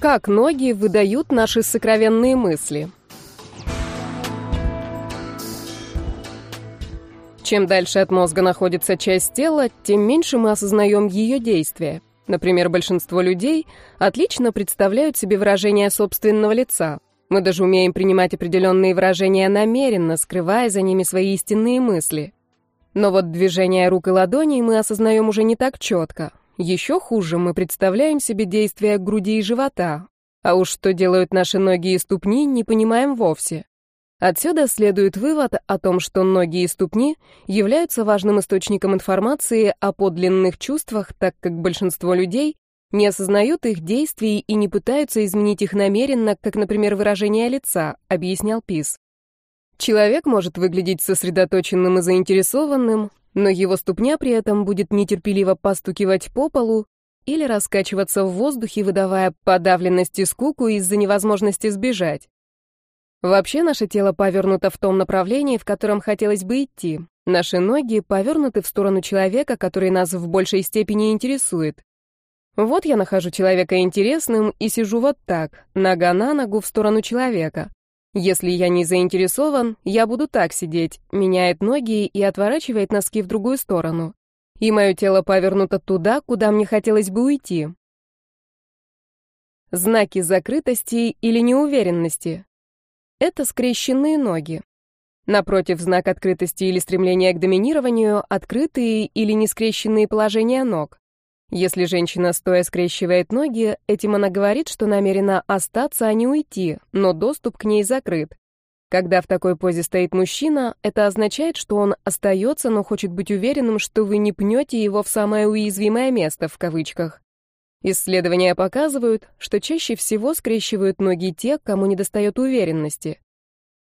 Как ноги выдают наши сокровенные мысли? Чем дальше от мозга находится часть тела, тем меньше мы осознаем ее действия. Например, большинство людей отлично представляют себе выражение собственного лица. Мы даже умеем принимать определенные выражения намеренно, скрывая за ними свои истинные мысли. Но вот движения рук и ладоней мы осознаем уже не так четко. Еще хуже мы представляем себе действия груди и живота, а уж что делают наши ноги и ступни, не понимаем вовсе. Отсюда следует вывод о том, что ноги и ступни являются важным источником информации о подлинных чувствах, так как большинство людей не осознают их действий и не пытаются изменить их намеренно, как, например, выражение лица, объяснял Пис. Человек может выглядеть сосредоточенным и заинтересованным, но его ступня при этом будет нетерпеливо постукивать по полу или раскачиваться в воздухе, выдавая подавленность и скуку из-за невозможности сбежать. Вообще наше тело повернуто в том направлении, в котором хотелось бы идти. Наши ноги повернуты в сторону человека, который нас в большей степени интересует. Вот я нахожу человека интересным и сижу вот так, нога на ногу в сторону человека. Если я не заинтересован, я буду так сидеть, меняет ноги и отворачивает носки в другую сторону. И мое тело повернуто туда, куда мне хотелось бы уйти. Знаки закрытости или неуверенности. Это скрещенные ноги. Напротив, знак открытости или стремления к доминированию — открытые или нескрещенные положения ног. Если женщина стоя скрещивает ноги, этим она говорит, что намерена остаться, а не уйти, но доступ к ней закрыт. Когда в такой позе стоит мужчина, это означает, что он остается, но хочет быть уверенным, что вы не пнете его в самое уязвимое место, в кавычках. Исследования показывают, что чаще всего скрещивают ноги те, кому недостает уверенности.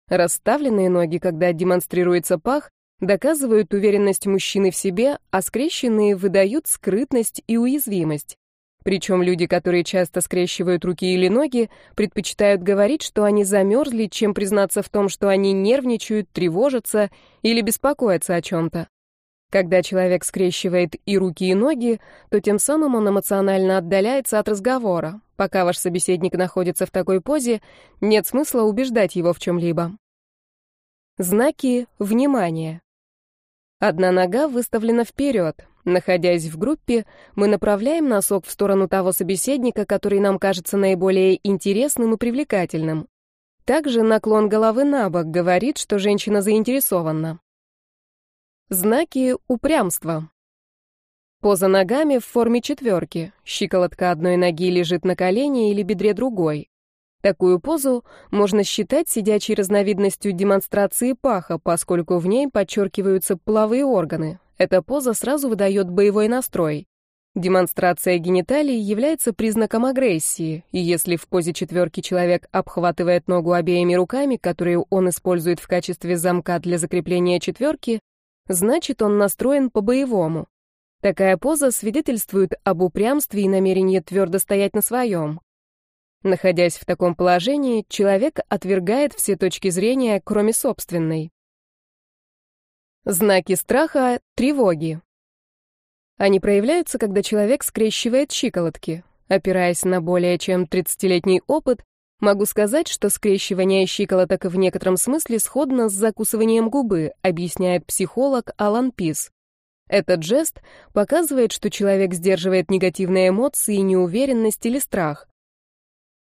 Расставленные ноги, когда демонстрируется пах, доказывают уверенность мужчины в себе, а скрещенные выдают скрытность и уязвимость. Причем люди, которые часто скрещивают руки или ноги, предпочитают говорить, что они замерзли, чем признаться в том, что они нервничают, тревожатся или беспокоятся о чем-то. Когда человек скрещивает и руки, и ноги, то тем самым он эмоционально отдаляется от разговора. Пока ваш собеседник находится в такой позе, нет смысла убеждать его в чем-либо. Знаки внимания. Одна нога выставлена вперед. Находясь в группе, мы направляем носок в сторону того собеседника, который нам кажется наиболее интересным и привлекательным. Также наклон головы на бок говорит, что женщина заинтересована. Знаки упрямства. Поза ногами в форме четверки. Щиколотка одной ноги лежит на колене или бедре другой. Такую позу можно считать сидячей разновидностью демонстрации паха, поскольку в ней подчеркиваются половые органы. Эта поза сразу выдает боевой настрой. Демонстрация гениталий является признаком агрессии, и если в позе четверки человек обхватывает ногу обеими руками, которые он использует в качестве замка для закрепления четверки, значит он настроен по-боевому. Такая поза свидетельствует об упрямстве и намерении твердо стоять на своем. Находясь в таком положении, человек отвергает все точки зрения, кроме собственной. Знаки страха, тревоги. Они проявляются, когда человек скрещивает щиколотки. Опираясь на более чем 30-летний опыт, могу сказать, что скрещивание щиколоток в некотором смысле сходно с закусыванием губы, объясняет психолог Алан Пис. Этот жест показывает, что человек сдерживает негативные эмоции, неуверенность или страх.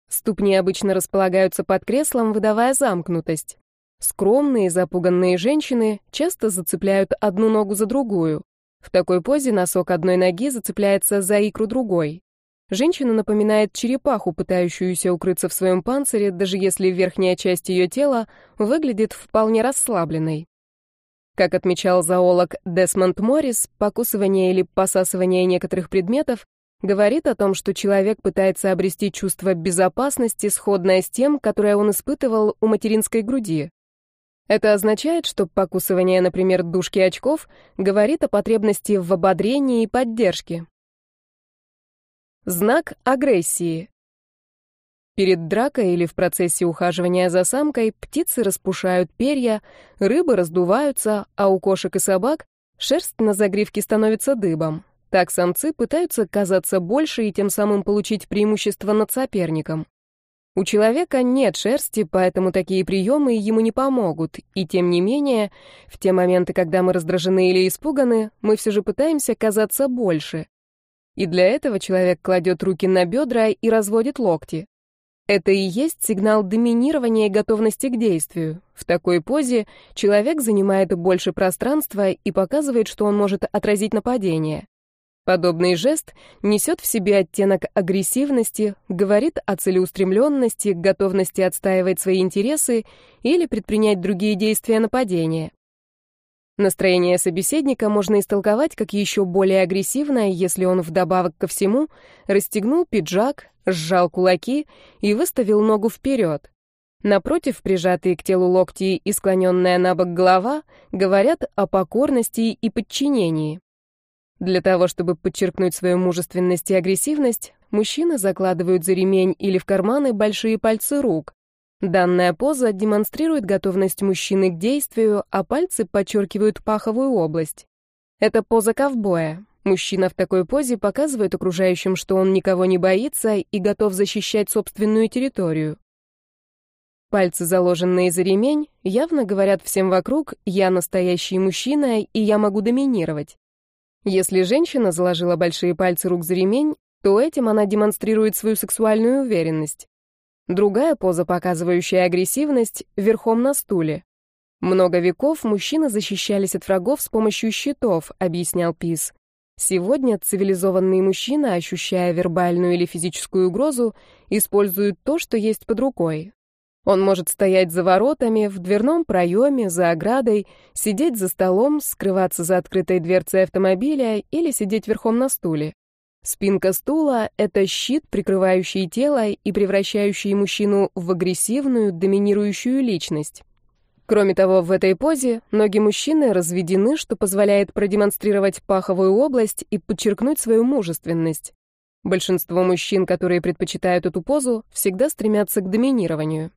Ступни обычно располагаются под креслом, выдавая замкнутость. Скромные, запуганные женщины часто зацепляют одну ногу за другую. В такой позе носок одной ноги зацепляется за икру другой. Женщина напоминает черепаху, пытающуюся укрыться в своем панцире, даже если верхняя часть ее тела выглядит вполне расслабленной. Как отмечал зоолог Десмонд Моррис, покусывание или посасывание некоторых предметов говорит о том, что человек пытается обрести чувство безопасности, сходное с тем, которое он испытывал у материнской груди. Это означает, что покусывание, например, дужки очков, говорит о потребности в ободрении и поддержке. Знак агрессии. Перед дракой или в процессе ухаживания за самкой птицы распушают перья, рыбы раздуваются, а у кошек и собак шерсть на загривке становится дыбом. Так самцы пытаются казаться больше и тем самым получить преимущество над соперником. У человека нет шерсти, поэтому такие приемы ему не помогут, и тем не менее, в те моменты, когда мы раздражены или испуганы, мы все же пытаемся казаться больше. И для этого человек кладет руки на бедра и разводит локти. Это и есть сигнал доминирования и готовности к действию. В такой позе человек занимает больше пространства и показывает, что он может отразить нападение. Подобный жест несет в себе оттенок агрессивности, говорит о целеустремленности, готовности отстаивать свои интересы или предпринять другие действия нападения. Настроение собеседника можно истолковать как еще более агрессивное, если он вдобавок ко всему расстегнул пиджак, сжал кулаки и выставил ногу вперед. Напротив, прижатые к телу локти и склоненная на бок голова говорят о покорности и подчинении. Для того, чтобы подчеркнуть свою мужественность и агрессивность, мужчины закладывают за ремень или в карманы большие пальцы рук. Данная поза демонстрирует готовность мужчины к действию, а пальцы подчеркивают паховую область. Это поза ковбоя. Мужчина в такой позе показывает окружающим, что он никого не боится и готов защищать собственную территорию. Пальцы, заложенные за ремень, явно говорят всем вокруг «я настоящий мужчина и я могу доминировать». Если женщина заложила большие пальцы рук за ремень, то этим она демонстрирует свою сексуальную уверенность. Другая поза, показывающая агрессивность, верхом на стуле. Много веков мужчины защищались от врагов с помощью щитов, объяснял Пис. Сегодня цивилизованные мужчины, ощущая вербальную или физическую угрозу, используют то, что есть под рукой. Он может стоять за воротами, в дверном проеме, за оградой, сидеть за столом, скрываться за открытой дверцей автомобиля или сидеть верхом на стуле. Спинка стула — это щит, прикрывающий тело и превращающий мужчину в агрессивную, доминирующую личность. Кроме того, в этой позе ноги мужчины разведены, что позволяет продемонстрировать паховую область и подчеркнуть свою мужественность. Большинство мужчин, которые предпочитают эту позу, всегда стремятся к доминированию.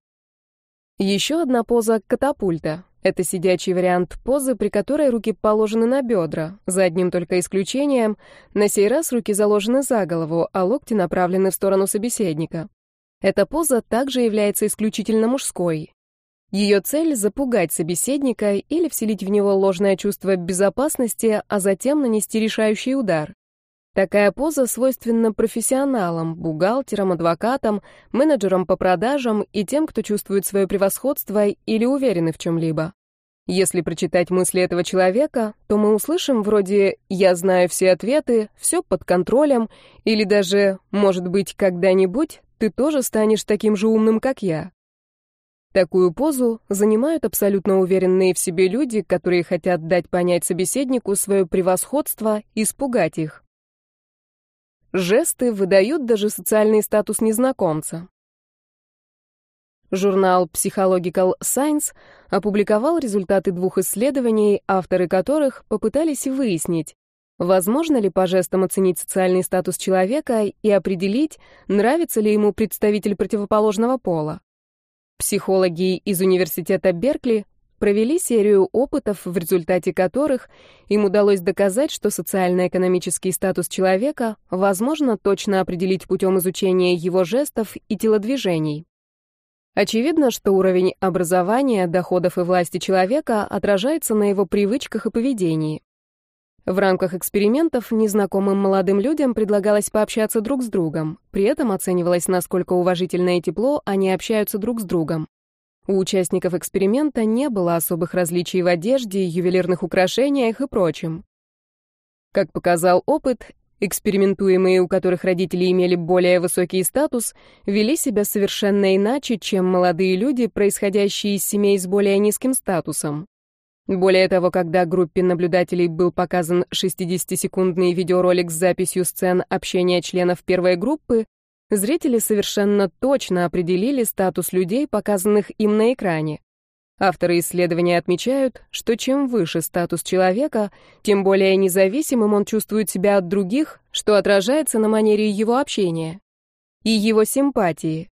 Еще одна поза — катапульта. Это сидячий вариант позы, при которой руки положены на бедра. За одним только исключением, на сей раз руки заложены за голову, а локти направлены в сторону собеседника. Эта поза также является исключительно мужской. Ее цель — запугать собеседника или вселить в него ложное чувство безопасности, а затем нанести решающий удар. Такая поза свойственна профессионалам, бухгалтерам, адвокатам, менеджерам по продажам и тем, кто чувствует свое превосходство или уверены в чем-либо. Если прочитать мысли этого человека, то мы услышим вроде «я знаю все ответы», «все под контролем» или даже «может быть, когда-нибудь ты тоже станешь таким же умным, как я». Такую позу занимают абсолютно уверенные в себе люди, которые хотят дать понять собеседнику свое превосходство и испугать их. Жесты выдают даже социальный статус незнакомца. Журнал Psychological Science опубликовал результаты двух исследований, авторы которых попытались выяснить, возможно ли по жестам оценить социальный статус человека и определить, нравится ли ему представитель противоположного пола. Психологи из университета Беркли провели серию опытов, в результате которых им удалось доказать, что социально-экономический статус человека возможно точно определить путем изучения его жестов и телодвижений. Очевидно, что уровень образования, доходов и власти человека отражается на его привычках и поведении. В рамках экспериментов незнакомым молодым людям предлагалось пообщаться друг с другом, при этом оценивалось, насколько уважительно и тепло они общаются друг с другом. У участников эксперимента не было особых различий в одежде, ювелирных украшениях и прочем. Как показал опыт, экспериментуемые, у которых родители имели более высокий статус, вели себя совершенно иначе, чем молодые люди, происходящие из семей с более низким статусом. Более того, когда группе наблюдателей был показан 60-секундный видеоролик с записью сцен общения членов первой группы, зрители совершенно точно определили статус людей, показанных им на экране. Авторы исследования отмечают, что чем выше статус человека, тем более независимым он чувствует себя от других, что отражается на манере его общения и его симпатии.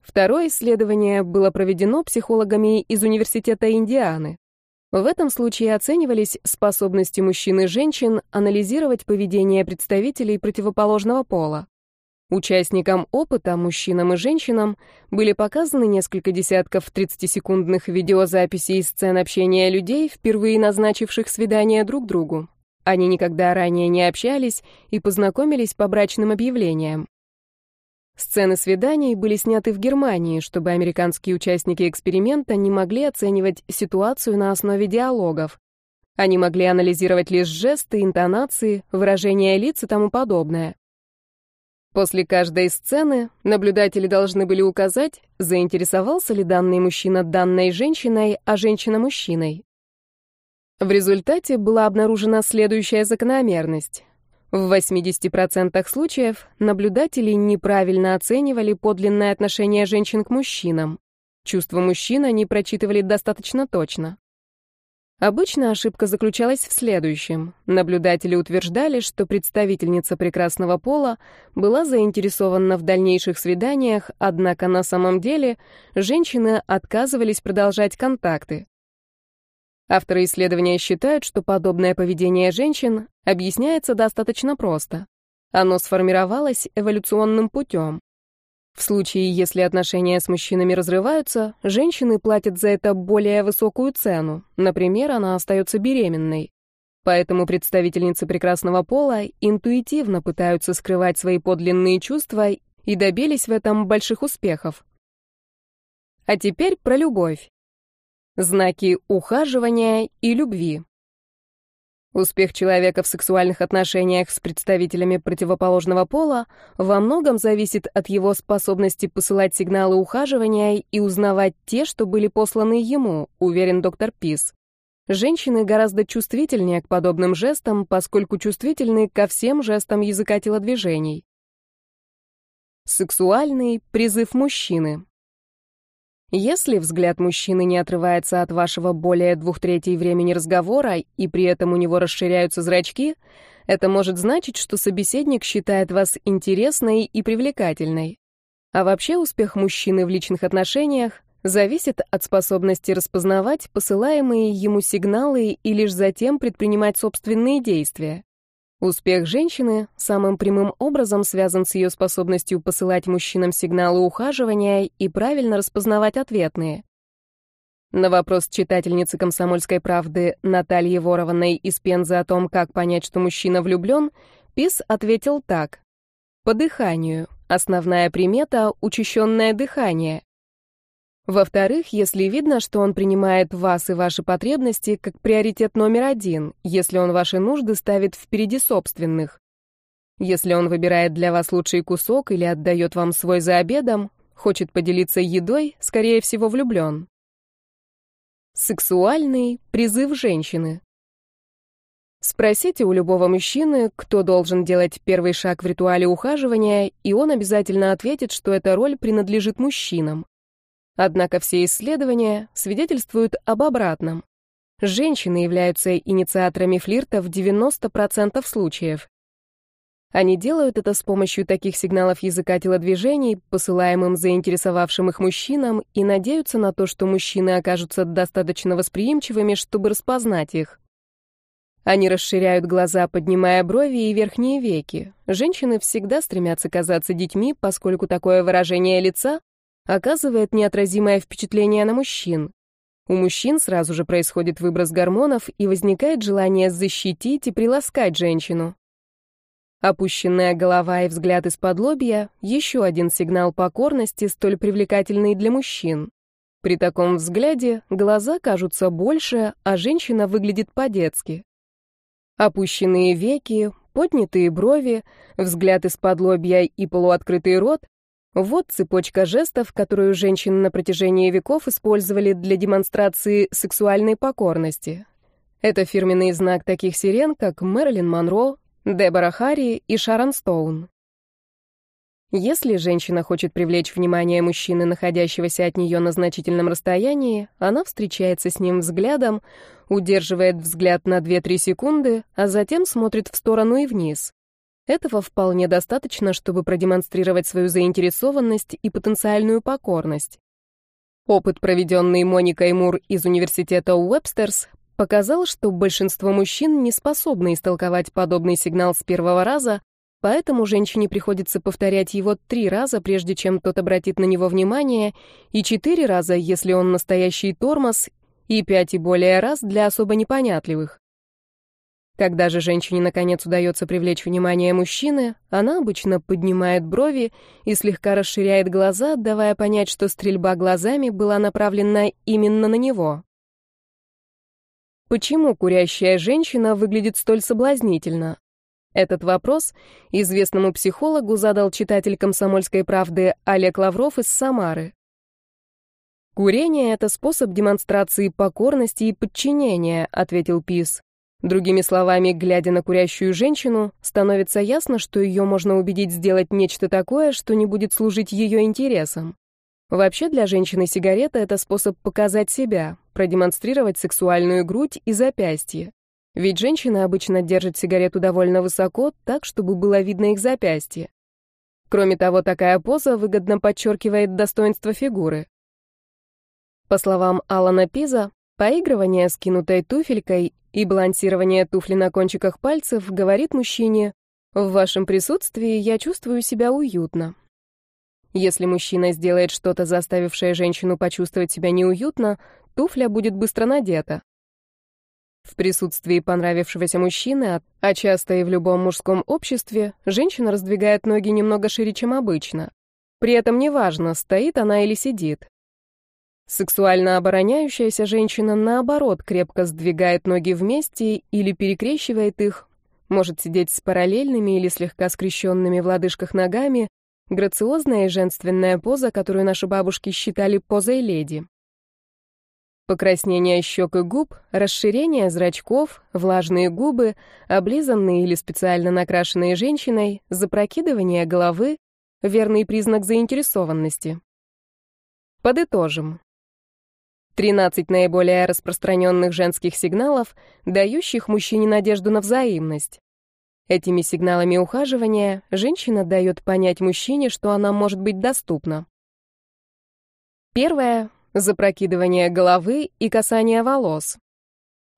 Второе исследование было проведено психологами из Университета Индианы. В этом случае оценивались способности мужчин и женщин анализировать поведение представителей противоположного пола. Участникам опыта, мужчинам и женщинам, были показаны несколько десятков 30-секундных видеозаписей сцен общения людей, впервые назначивших свидание друг другу. Они никогда ранее не общались и познакомились по брачным объявлениям. Сцены свиданий были сняты в Германии, чтобы американские участники эксперимента не могли оценивать ситуацию на основе диалогов. Они могли анализировать лишь жесты, интонации, выражения лиц и тому подобное. После каждой сцены наблюдатели должны были указать, заинтересовался ли данный мужчина данной женщиной, а женщина мужчиной. В результате была обнаружена следующая закономерность. В 80% случаев наблюдатели неправильно оценивали подлинное отношение женщин к мужчинам. Чувства мужчин они прочитывали достаточно точно. Обычно ошибка заключалась в следующем. Наблюдатели утверждали, что представительница прекрасного пола была заинтересована в дальнейших свиданиях, однако на самом деле женщины отказывались продолжать контакты. Авторы исследования считают, что подобное поведение женщин объясняется достаточно просто. Оно сформировалось эволюционным путем. В случае, если отношения с мужчинами разрываются, женщины платят за это более высокую цену. Например, она остается беременной. Поэтому представительницы прекрасного пола интуитивно пытаются скрывать свои подлинные чувства и добились в этом больших успехов. А теперь про любовь. Знаки ухаживания и любви. Успех человека в сексуальных отношениях с представителями противоположного пола во многом зависит от его способности посылать сигналы ухаживания и узнавать те, что были посланы ему, уверен доктор Пис. Женщины гораздо чувствительнее к подобным жестам, поскольку чувствительны ко всем жестам языка телодвижений. Сексуальный призыв мужчины. Если взгляд мужчины не отрывается от вашего более двух третей времени разговора, и при этом у него расширяются зрачки, это может значить, что собеседник считает вас интересной и привлекательной. А вообще успех мужчины в личных отношениях зависит от способности распознавать посылаемые ему сигналы и лишь затем предпринимать собственные действия. Успех женщины самым прямым образом связан с ее способностью посылать мужчинам сигналы ухаживания и правильно распознавать ответные. На вопрос читательницы «Комсомольской правды» Натальи Ворованной из Пензы о том, как понять, что мужчина влюблен, Пис ответил так. По дыханию. Основная примета — учащенное дыхание. Во-вторых, если видно, что он принимает вас и ваши потребности как приоритет номер один, если он ваши нужды ставит впереди собственных. Если он выбирает для вас лучший кусок или отдает вам свой за обедом, хочет поделиться едой, скорее всего, влюблен. Сексуальный призыв женщины. Спросите у любого мужчины, кто должен делать первый шаг в ритуале ухаживания, и он обязательно ответит, что эта роль принадлежит мужчинам. Однако все исследования свидетельствуют об обратном. Женщины являются инициаторами флирта в 90% случаев. Они делают это с помощью таких сигналов языка телодвижений, посылаемым заинтересовавшим их мужчинам, и надеются на то, что мужчины окажутся достаточно восприимчивыми, чтобы распознать их. Они расширяют глаза, поднимая брови и верхние веки. Женщины всегда стремятся казаться детьми, поскольку такое выражение лица оказывает неотразимое впечатление на мужчин. У мужчин сразу же происходит выброс гормонов и возникает желание защитить и приласкать женщину. Опущенная голова и взгляд из-под лобья — еще один сигнал покорности, столь привлекательный для мужчин. При таком взгляде глаза кажутся больше, а женщина выглядит по-детски. Опущенные веки, поднятые брови, взгляд из-под лобья и полуоткрытый рот вот цепочка жестов, которую женщины на протяжении веков использовали для демонстрации сексуальной покорности. Это фирменный знак таких сирен, как Мэрилин Монро, Дебора Харри и Шарон Стоун. Если женщина хочет привлечь внимание мужчины, находящегося от нее на значительном расстоянии, она встречается с ним взглядом, удерживает взгляд на 2-3 секунды, а затем смотрит в сторону и вниз. Этого вполне достаточно, чтобы продемонстрировать свою заинтересованность и потенциальную покорность. Опыт, проведенный Моникой Мур из университета Уэбстерс, показал, что большинство мужчин не способны истолковать подобный сигнал с первого раза, поэтому женщине приходится повторять его три раза, прежде чем тот обратит на него внимание, и четыре раза, если он настоящий тормоз, и пять и более раз для особо непонятливых. Когда же женщине наконец удается привлечь внимание мужчины, она обычно поднимает брови и слегка расширяет глаза, давая понять, что стрельба глазами была направлена именно на него. Почему курящая женщина выглядит столь соблазнительно? Этот вопрос известному психологу задал читатель «Комсомольской правды» Олег Лавров из Самары. «Курение — это способ демонстрации покорности и подчинения», — ответил Пис. Другими словами, глядя на курящую женщину, становится ясно, что ее можно убедить сделать нечто такое, что не будет служить ее интересам. Вообще для женщины сигарета — это способ показать себя, продемонстрировать сексуальную грудь и запястье. Ведь женщина обычно держит сигарету довольно высоко, так, чтобы было видно их запястье. Кроме того, такая поза выгодно подчеркивает достоинство фигуры. По словам Алана Пиза, поигрывание с кинутой туфелькой и балансирование туфли на кончиках пальцев говорит мужчине «В вашем присутствии я чувствую себя уютно». Если мужчина сделает что-то, заставившее женщину почувствовать себя неуютно, туфля будет быстро надета. В присутствии понравившегося мужчины, а часто и в любом мужском обществе, женщина раздвигает ноги немного шире, чем обычно. При этом неважно, стоит она или сидит. Сексуально обороняющаяся женщина, наоборот, крепко сдвигает ноги вместе или перекрещивает их, может сидеть с параллельными или слегка скрещенными в лодыжках ногами, Грациозная и женственная поза, которую наши бабушки считали позой леди. Покраснение щек и губ, расширение зрачков, влажные губы, облизанные или специально накрашенные женщиной, запрокидывание головы — верный признак заинтересованности. Подытожим. 13 наиболее распространенных женских сигналов, дающих мужчине надежду на взаимность. Этими сигналами ухаживания женщина дает понять мужчине, что она может быть доступна. Первое — запрокидывание головы и касание волос.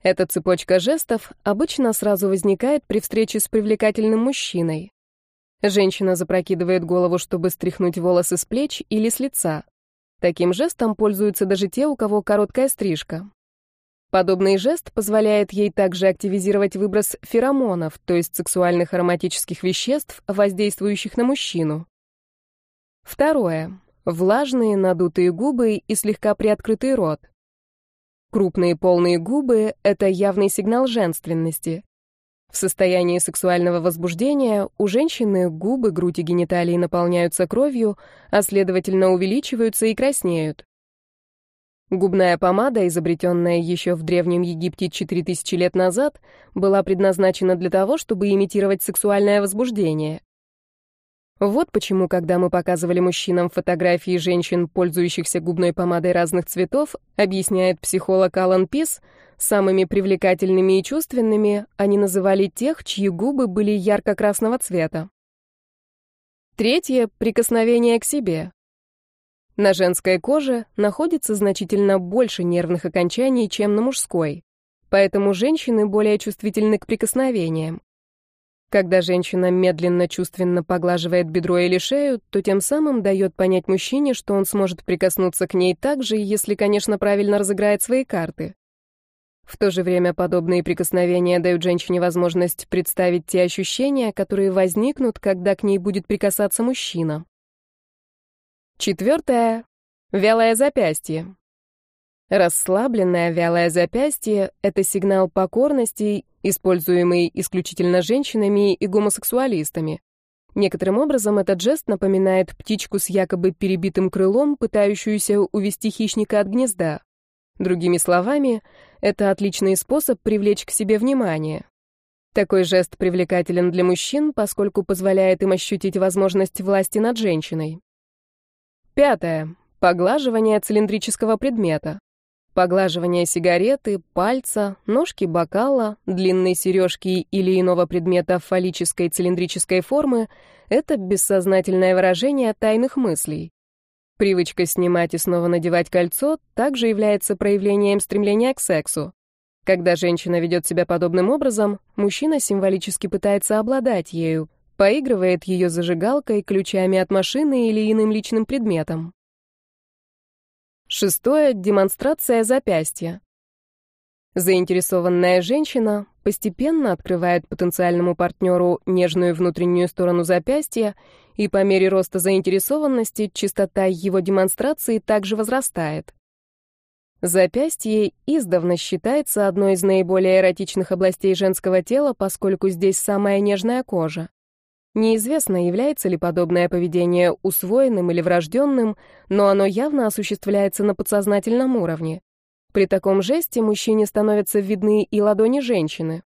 Эта цепочка жестов обычно сразу возникает при встрече с привлекательным мужчиной. Женщина запрокидывает голову, чтобы стряхнуть волосы с плеч или с лица. Таким жестом пользуются даже те, у кого короткая стрижка. Подобный жест позволяет ей также активизировать выброс феромонов, то есть сексуальных ароматических веществ, воздействующих на мужчину. Второе. Влажные надутые губы и слегка приоткрытый рот. Крупные полные губы — это явный сигнал женственности. В состоянии сексуального возбуждения у женщины губы, грудь и гениталии наполняются кровью, а следовательно увеличиваются и краснеют. Губная помада, изобретенная еще в Древнем Египте 4000 лет назад, была предназначена для того, чтобы имитировать сексуальное возбуждение. Вот почему, когда мы показывали мужчинам фотографии женщин, пользующихся губной помадой разных цветов, объясняет психолог Алан Пис, самыми привлекательными и чувственными они называли тех, чьи губы были ярко-красного цвета. Третье — прикосновение к себе. На женской коже находится значительно больше нервных окончаний, чем на мужской. Поэтому женщины более чувствительны к прикосновениям. Когда женщина медленно чувственно поглаживает бедро или шею, то тем самым дает понять мужчине, что он сможет прикоснуться к ней так же, если, конечно, правильно разыграет свои карты. В то же время подобные прикосновения дают женщине возможность представить те ощущения, которые возникнут, когда к ней будет прикасаться мужчина. Четвертое. Вялое запястье. Расслабленное вялое запястье — это сигнал покорности, используемый исключительно женщинами и гомосексуалистами. Некоторым образом этот жест напоминает птичку с якобы перебитым крылом, пытающуюся увести хищника от гнезда. Другими словами, это отличный способ привлечь к себе внимание. Такой жест привлекателен для мужчин, поскольку позволяет им ощутить возможность власти над женщиной. Пятое. Поглаживание цилиндрического предмета. Поглаживание сигареты, пальца, ножки бокала, длинной сережки или иного предмета фаллической цилиндрической формы — это бессознательное выражение тайных мыслей. Привычка снимать и снова надевать кольцо также является проявлением стремления к сексу. Когда женщина ведет себя подобным образом, мужчина символически пытается обладать ею, поигрывает ее зажигалкой, ключами от машины или иным личным предметом. Шестое — демонстрация запястья. Заинтересованная женщина постепенно открывает потенциальному партнеру нежную внутреннюю сторону запястья, и по мере роста заинтересованности частота его демонстрации также возрастает. Запястье издавна считается одной из наиболее эротичных областей женского тела, поскольку здесь самая нежная кожа. Неизвестно, является ли подобное поведение усвоенным или врожденным, но оно явно осуществляется на подсознательном уровне. При таком жесте мужчине становятся видны и ладони женщины.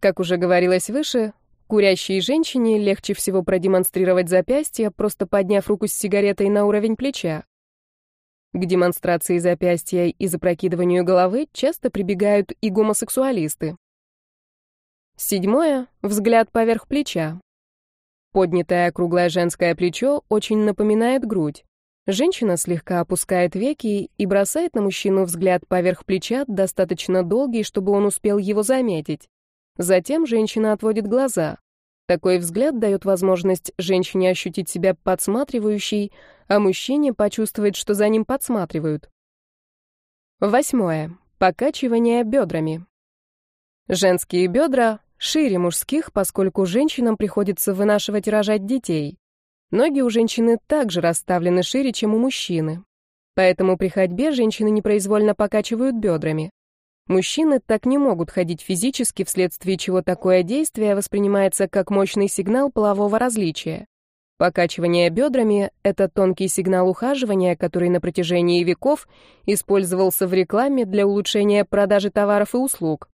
Как уже говорилось выше, курящей женщине легче всего продемонстрировать запястье, просто подняв руку с сигаретой на уровень плеча. К демонстрации запястья и запрокидыванию головы часто прибегают и гомосексуалисты. Седьмое — взгляд поверх плеча. Поднятое круглое женское плечо очень напоминает грудь. Женщина слегка опускает веки и бросает на мужчину взгляд поверх плеча, достаточно долгий, чтобы он успел его заметить. Затем женщина отводит глаза. Такой взгляд дает возможность женщине ощутить себя подсматривающей, а мужчине почувствовать, что за ним подсматривают. Восьмое. Покачивание бедрами. Женские бедра шире мужских, поскольку женщинам приходится вынашивать и рожать детей. Ноги у женщины также расставлены шире, чем у мужчины. Поэтому при ходьбе женщины непроизвольно покачивают бедрами. Мужчины так не могут ходить физически, вследствие чего такое действие воспринимается как мощный сигнал полового различия. Покачивание бедрами — это тонкий сигнал ухаживания, который на протяжении веков использовался в рекламе для улучшения продажи товаров и услуг.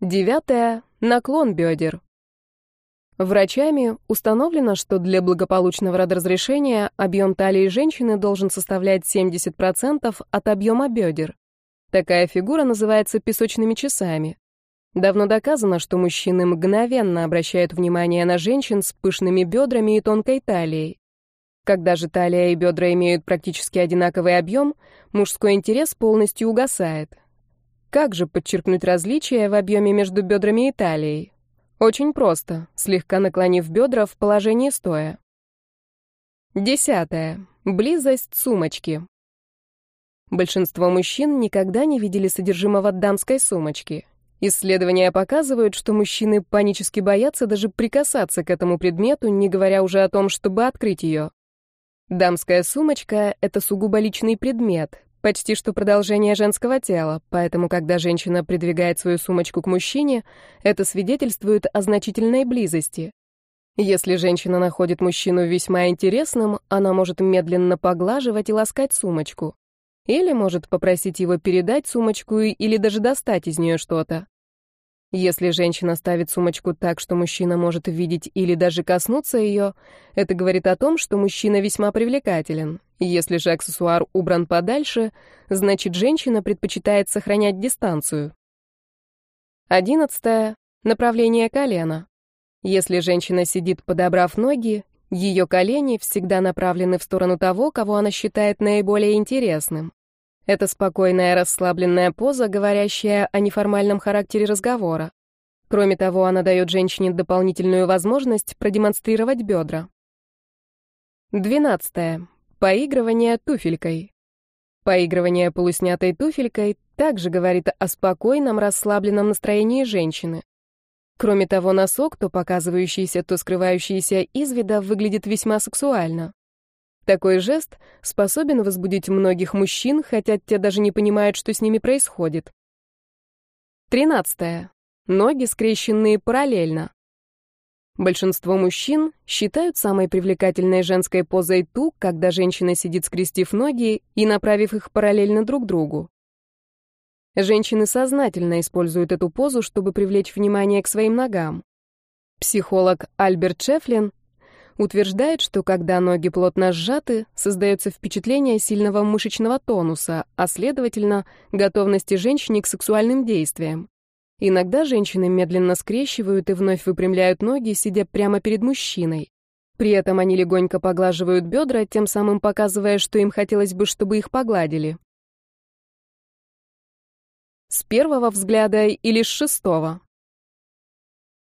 Девятое — наклон бедер. Врачами установлено, что для благополучного родоразрешения объем талии женщины должен составлять 70% от объема бедер. Такая фигура называется песочными часами. Давно доказано, что мужчины мгновенно обращают внимание на женщин с пышными бедрами и тонкой талией. Когда же талия и бедра имеют практически одинаковый объем, мужской интерес полностью угасает. Как же подчеркнуть различия в объеме между бедрами и талией? Очень просто, слегка наклонив бедра в положении стоя. Десятое. Близость сумочки. Большинство мужчин никогда не видели содержимого дамской сумочки. Исследования показывают, что мужчины панически боятся даже прикасаться к этому предмету, не говоря уже о том, чтобы открыть ее. Дамская сумочка — это сугубо личный предмет, почти что продолжение женского тела, поэтому, когда женщина придвигает свою сумочку к мужчине, это свидетельствует о значительной близости. Если женщина находит мужчину весьма интересным, она может медленно поглаживать и ласкать сумочку. Или может попросить его передать сумочку или даже достать из нее что-то. Если женщина ставит сумочку так, что мужчина может видеть или даже коснуться ее, это говорит о том, что мужчина весьма привлекателен. Если же аксессуар убран подальше, значит женщина предпочитает сохранять дистанцию. Одиннадцатое. Направление колена. Если женщина сидит, подобрав ноги, ее колени всегда направлены в сторону того, кого она считает наиболее интересным. Это спокойная, расслабленная поза, говорящая о неформальном характере разговора. Кроме того, она дает женщине дополнительную возможность продемонстрировать бедра. Двенадцатое. Поигрывание туфелькой. Поигрывание полуснятой туфелькой также говорит о спокойном, расслабленном настроении женщины. Кроме того, носок, то показывающийся, то скрывающийся из вида, выглядит весьма сексуально. Такой жест способен возбудить многих мужчин, хотя те даже не понимают, что с ними происходит. Тринадцатое. Ноги, скрещенные параллельно. Большинство мужчин считают самой привлекательной женской позой ту, когда женщина сидит, скрестив ноги и направив их параллельно друг другу. Женщины сознательно используют эту позу, чтобы привлечь внимание к своим ногам. Психолог Альберт Шефлин утверждает, что когда ноги плотно сжаты, создается впечатление сильного мышечного тонуса, а следовательно, готовности женщины к сексуальным действиям. Иногда женщины медленно скрещивают и вновь выпрямляют ноги, сидя прямо перед мужчиной. При этом они легонько поглаживают бедра, тем самым показывая, что им хотелось бы, чтобы их погладили. С первого взгляда или с шестого?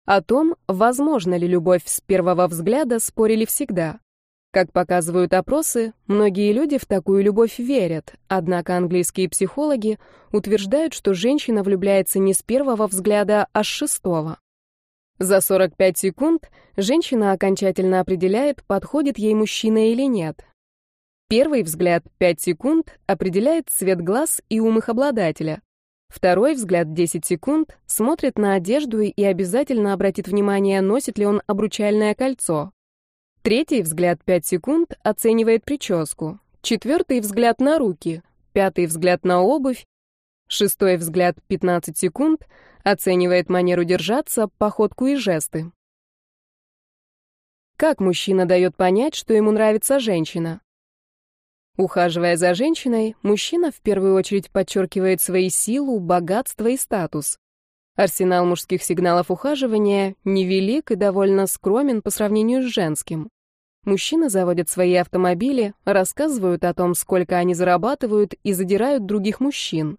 О том, возможно ли любовь с первого взгляда, спорили всегда. Как показывают опросы, многие люди в такую любовь верят, однако английские психологи утверждают, что женщина влюбляется не с первого взгляда, а с шестого. За 45 секунд женщина окончательно определяет, подходит ей мужчина или нет. Первый взгляд 5 секунд определяет цвет глаз и ум их обладателя. Второй взгляд 10 секунд смотрит на одежду и обязательно обратит внимание, носит ли он обручальное кольцо. Третий взгляд 5 секунд оценивает прическу. Четвертый взгляд на руки. Пятый взгляд на обувь. Шестой взгляд 15 секунд Оценивает манеру держаться, походку и жесты. Как мужчина дает понять, что ему нравится женщина? Ухаживая за женщиной, мужчина в первую очередь подчеркивает свои силу, богатство и статус. Арсенал мужских сигналов ухаживания невелик и довольно скромен по сравнению с женским. Мужчины заводят свои автомобили, рассказывают о том, сколько они зарабатывают и задирают других мужчин.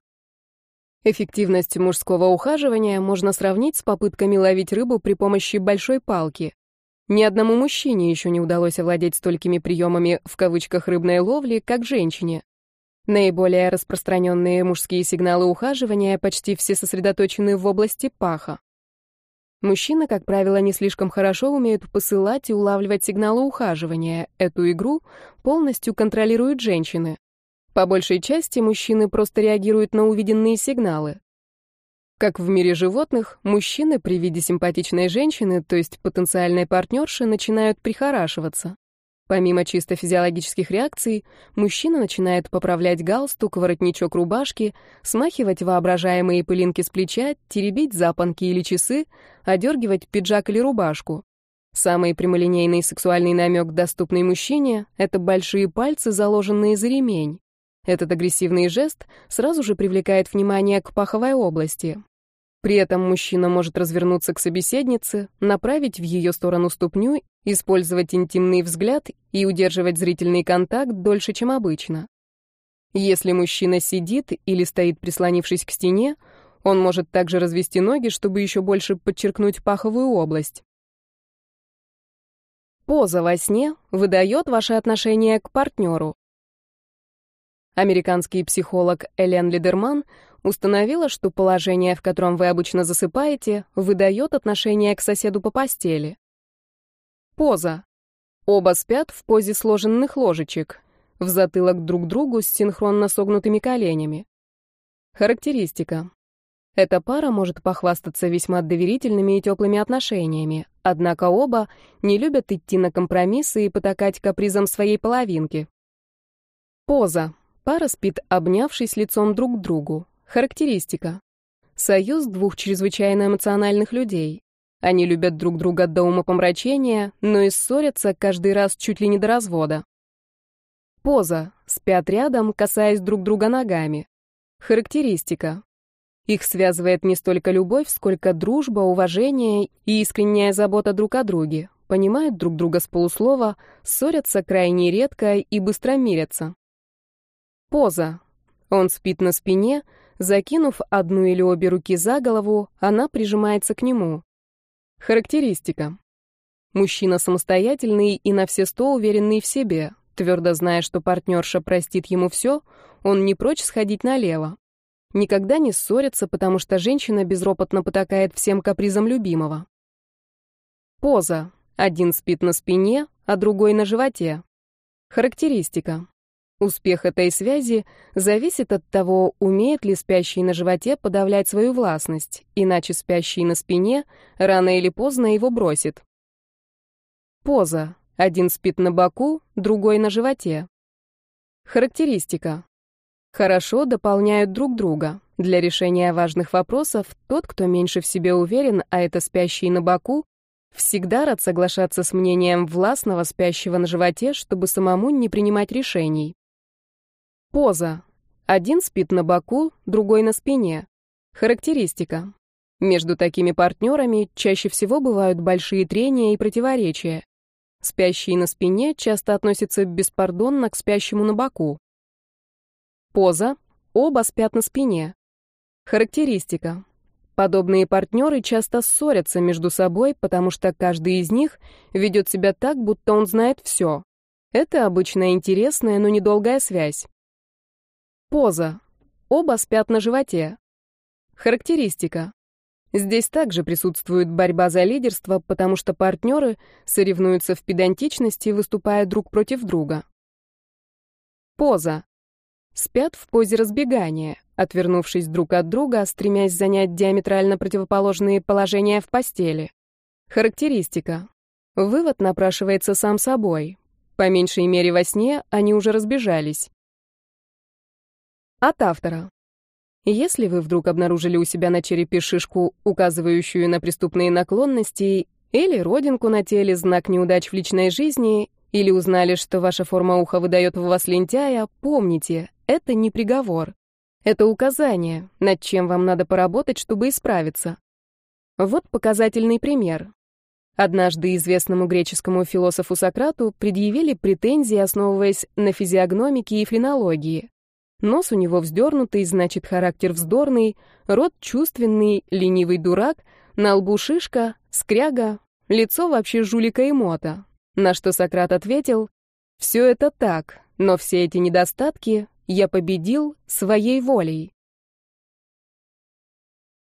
Эффективность мужского ухаживания можно сравнить с попытками ловить рыбу при помощи большой палки. Ни одному мужчине еще не удалось овладеть столькими приемами в кавычках рыбной ловли, как женщине. Наиболее распространенные мужские сигналы ухаживания почти все сосредоточены в области паха. Мужчины, как правило, не слишком хорошо умеют посылать и улавливать сигналы ухаживания. Эту игру полностью контролируют женщины. По большей части мужчины просто реагируют на увиденные сигналы. Как в мире животных, мужчины при виде симпатичной женщины, то есть потенциальной партнерши, начинают прихорашиваться. Помимо чисто физиологических реакций, мужчина начинает поправлять галстук, воротничок рубашки, смахивать воображаемые пылинки с плеча, теребить запонки или часы, одергивать пиджак или рубашку. Самый прямолинейный сексуальный намек, доступный мужчине, это большие пальцы, заложенные за ремень. Этот агрессивный жест сразу же привлекает внимание к паховой области. При этом мужчина может развернуться к собеседнице, направить в ее сторону ступню, использовать интимный взгляд и удерживать зрительный контакт дольше, чем обычно. Если мужчина сидит или стоит прислонившись к стене, он может также развести ноги, чтобы еще больше подчеркнуть паховую область. Поза во сне выдает ваше отношение к партнеру. Американский психолог Элен Лидерман установила, что положение, в котором вы обычно засыпаете, выдает отношение к соседу по постели. Поза. Оба спят в позе сложенных ложечек, в затылок друг другу с синхронно согнутыми коленями. Характеристика. Эта пара может похвастаться весьма доверительными и теплыми отношениями, однако оба не любят идти на компромиссы и потакать капризам своей половинки. Поза. Пара спит, обнявшись лицом друг к другу. Характеристика. Союз двух чрезвычайно эмоциональных людей. Они любят друг друга до умопомрачения, но и ссорятся каждый раз чуть ли не до развода. Поза. Спят рядом, касаясь друг друга ногами. Характеристика. Их связывает не столько любовь, сколько дружба, уважение и искренняя забота друг о друге. Понимают друг друга с полуслова, ссорятся крайне редко и быстро мирятся. Поза. Он спит на спине, закинув одну или обе руки за голову, она прижимается к нему. Характеристика. Мужчина самостоятельный и на все сто уверенный в себе. Твердо зная, что партнерша простит ему все, он не прочь сходить налево. Никогда не ссорится, потому что женщина безропотно потакает всем капризам любимого. Поза. Один спит на спине, а другой на животе. Характеристика. Успех этой связи зависит от того, умеет ли спящий на животе подавлять свою властность, иначе спящий на спине рано или поздно его бросит. Поза. Один спит на боку, другой на животе. Характеристика. Хорошо дополняют друг друга. Для решения важных вопросов тот, кто меньше в себе уверен, а это спящий на боку, всегда рад соглашаться с мнением властного спящего на животе, чтобы самому не принимать решений. Поза. Один спит на боку, другой на спине. Характеристика. Между такими партнерами чаще всего бывают большие трения и противоречия. Спящий на спине часто относится беспардонно к спящему на боку. Поза. Оба спят на спине. Характеристика. Подобные партнеры часто ссорятся между собой, потому что каждый из них ведет себя так, будто он знает все. Это обычно интересная, но недолгая связь. Поза. Оба спят на животе. Характеристика. Здесь также присутствует борьба за лидерство, потому что партнеры соревнуются в педантичности, выступая друг против друга. Поза. Спят в позе разбегания, отвернувшись друг от друга, стремясь занять диаметрально противоположные положения в постели. Характеристика. Вывод напрашивается сам собой. По меньшей мере во сне они уже разбежались. От автора. Если вы вдруг обнаружили у себя на черепе шишку, указывающую на преступные наклонности, или родинку на теле, знак неудач в личной жизни, или узнали, что ваша форма уха выдает в вас лентяя, помните, это не приговор. Это указание, над чем вам надо поработать, чтобы исправиться. Вот показательный пример. Однажды известному греческому философу Сократу предъявили претензии, основываясь на физиогномике и френологии. Нос у него вздернутый, значит, характер вздорный, рот чувственный, ленивый дурак, на лбу шишка, скряга, лицо вообще жулика и мота. На что Сократ ответил, «Все это так, но все эти недостатки я победил своей волей».